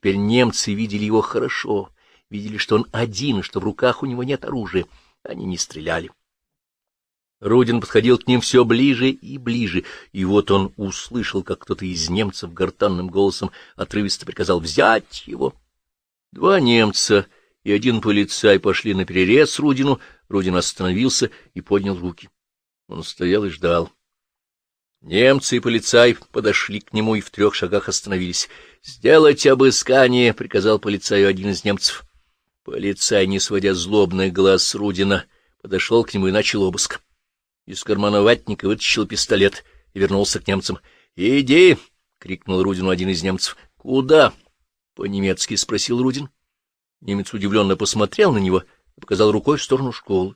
Теперь немцы видели его хорошо, видели, что он один, что в руках у него нет оружия. Они не стреляли. Рудин подходил к ним все ближе и ближе, и вот он услышал, как кто-то из немцев гортанным голосом отрывисто приказал взять его. Два немца и один полицай пошли на перерез Рудину, Рудин остановился и поднял руки. Он стоял и ждал. Немцы и полицай подошли к нему и в трех шагах остановились. — Сделайте обыскание, — приказал полицаю один из немцев. Полицай, не сводя злобный глаз с Рудина, подошел к нему и начал обыск. Из кармана ватника вытащил пистолет и вернулся к немцам. — Иди! — крикнул Рудину один из немцев. — Куда? — по-немецки спросил Рудин. Немец удивленно посмотрел на него и показал рукой в сторону школы.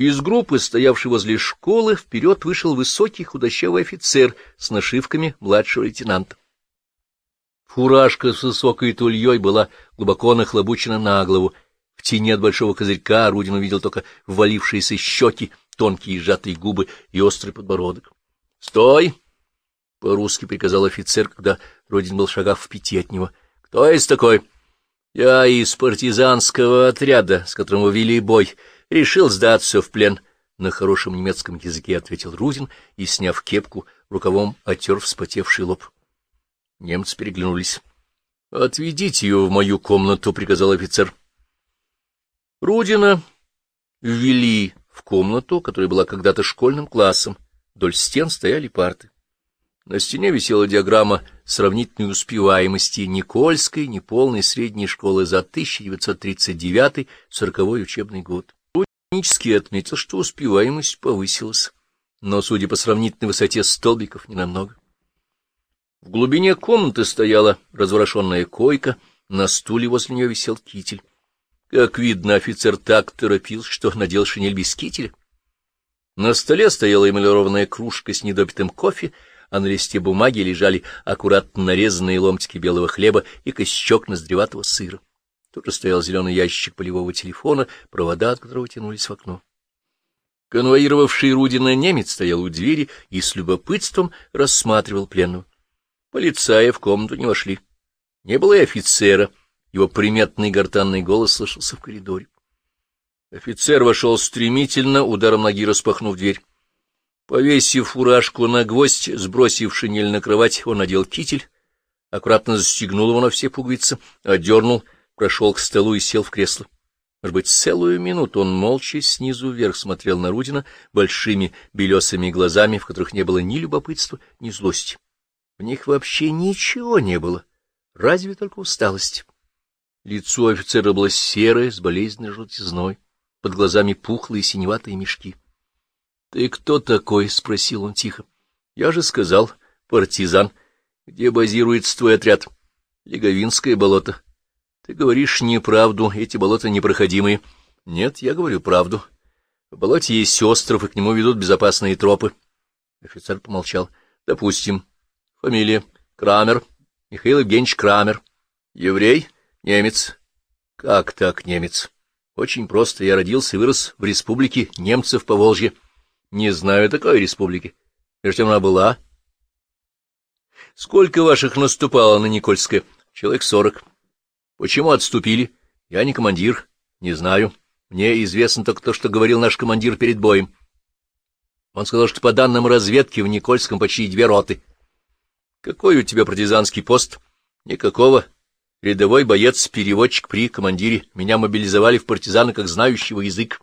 Из группы, стоявшей возле школы, вперед вышел высокий худощавый офицер с нашивками младшего лейтенанта. Фуражка с высокой тульей была глубоко нахлобучена на голову. В тени от большого козырька Рудин увидел только ввалившиеся щеки, тонкие сжатые губы и острый подбородок. — Стой! — по-русски приказал офицер, когда Рудин был в шагах в пяти от него. — Кто есть такой? — Я из партизанского отряда, с которым вы вели бой. Решил сдаться в плен. На хорошем немецком языке ответил Рудин и, сняв кепку, рукавом отер вспотевший лоб. Немцы переглянулись. — Отведите ее в мою комнату, — приказал офицер. Рудина ввели в комнату, которая была когда-то школьным классом. Вдоль стен стояли парты. На стене висела диаграмма сравнительной успеваемости Никольской неполной средней школы за 1939-40 учебный год. Руднически отметил, что успеваемость повысилась, но, судя по сравнительной высоте столбиков, не намного. В глубине комнаты стояла разворошенная койка, на стуле возле нее висел китель. Как видно, офицер так торопился, что надел шинель без кителя. На столе стояла эмалированная кружка с недопитым кофе, а на листе бумаги лежали аккуратно нарезанные ломтики белого хлеба и косячок ноздреватого сыра. Тут же стоял зеленый ящик полевого телефона, провода от которого тянулись в окно. Конвоировавший Рудина немец стоял у двери и с любопытством рассматривал пленного. Полицаи в комнату не вошли. Не было и офицера. Его приметный гортанный голос слышался в коридоре. Офицер вошел стремительно, ударом ноги распахнув дверь. Повесив фуражку на гвоздь, сбросив шинель на кровать, он надел китель, аккуратно застегнул его на все пуговицы, одернул, прошел к столу и сел в кресло. Может быть, целую минуту он молча снизу вверх смотрел на Рудина большими белесыми глазами, в которых не было ни любопытства, ни злости. В них вообще ничего не было, разве только усталость. Лицо офицера было серое, с болезненной желтизной, под глазами пухлые синеватые мешки. — Ты кто такой? — спросил он тихо. — Я же сказал, партизан. Где базируется твой отряд? — Леговинское болото. — Ты говоришь неправду, эти болота непроходимые. — Нет, я говорю правду. В болоте есть остров, и к нему ведут безопасные тропы. Офицер помолчал. — Допустим. Фамилия? Крамер. Михаил Евгеньевич Крамер. Еврей? Немец. — Как так немец? — Очень просто. Я родился и вырос в республике немцев по Волжье. — не знаю такой республики. Между тем она была. Сколько ваших наступало на Никольское? Человек сорок. Почему отступили? Я не командир. Не знаю. Мне известно только то, что говорил наш командир перед боем. Он сказал, что по данным разведки в Никольском почти две роты. Какой у тебя партизанский пост? Никакого. Рядовой боец-переводчик при командире. Меня мобилизовали в партизаны как знающего язык.